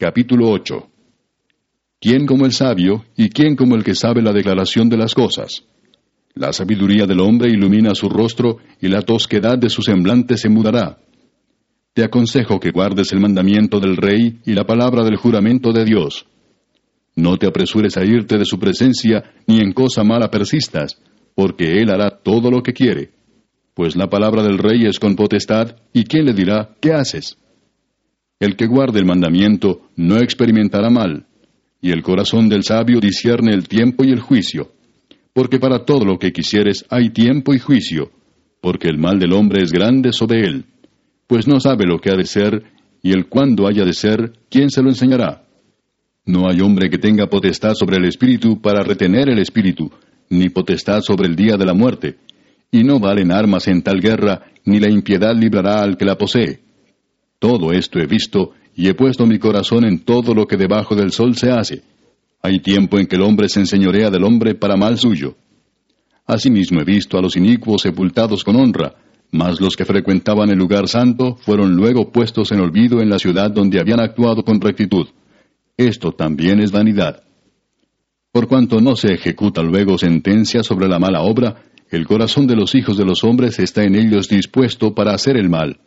Capítulo 8 ¿Quién como el sabio y quién como el que sabe la declaración de las cosas? La sabiduría del hombre ilumina su rostro y la tosquedad de su semblante se mudará. Te aconsejo que guardes el mandamiento del rey y la palabra del juramento de Dios. No te apresures a irte de su presencia, ni en cosa mala persistas, porque él hará todo lo que quiere. Pues la palabra del rey es con potestad, y quién le dirá, ¿qué haces? El que guarde el mandamiento no experimentará mal, y el corazón del sabio discierne el tiempo y el juicio. Porque para todo lo que quisieres hay tiempo y juicio, porque el mal del hombre es grande sobre él, pues no sabe lo que ha de ser, y el cuándo haya de ser, ¿quién se lo enseñará? No hay hombre que tenga potestad sobre el espíritu para retener el espíritu, ni potestad sobre el día de la muerte, y no valen armas en tal guerra, ni la impiedad librará al que la posee. Todo esto he visto, y he puesto mi corazón en todo lo que debajo del sol se hace. Hay tiempo en que el hombre se enseñorea del hombre para mal suyo. Asimismo he visto a los inicuos sepultados con honra, mas los que frecuentaban el lugar santo fueron luego puestos en olvido en la ciudad donde habían actuado con rectitud. Esto también es vanidad. Por cuanto no se ejecuta luego sentencia sobre la mala obra, el corazón de los hijos de los hombres está en ellos dispuesto para hacer el mal.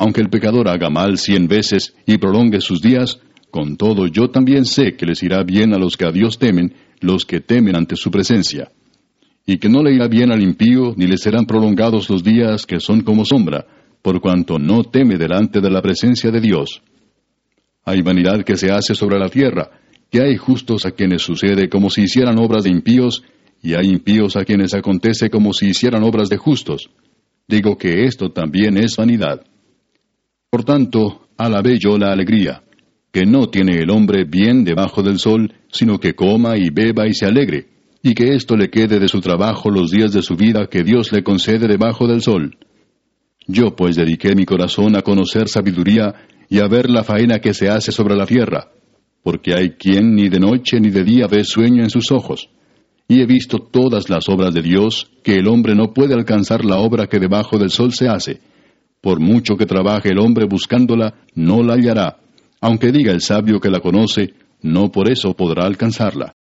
Aunque el pecador haga mal cien veces y prolongue sus días, con todo yo también sé que les irá bien a los que a Dios temen, los que temen ante su presencia. Y que no le irá bien al impío, ni le serán prolongados los días que son como sombra, por cuanto no teme delante de la presencia de Dios. Hay vanidad que se hace sobre la tierra, que hay justos a quienes sucede como si hicieran obras de impíos, y hay impíos a quienes acontece como si hicieran obras de justos. Digo que esto también es vanidad. Por tanto, alabé yo la alegría, que no tiene el hombre bien debajo del sol, sino que coma y beba y se alegre, y que esto le quede de su trabajo los días de su vida que Dios le concede debajo del sol. Yo pues dediqué mi corazón a conocer sabiduría y a ver la faena que se hace sobre la tierra, porque hay quien ni de noche ni de día ve sueño en sus ojos. Y he visto todas las obras de Dios, que el hombre no puede alcanzar la obra que debajo del sol se hace. Por mucho que trabaje el hombre buscándola, no la hallará. Aunque diga el sabio que la conoce, no por eso podrá alcanzarla.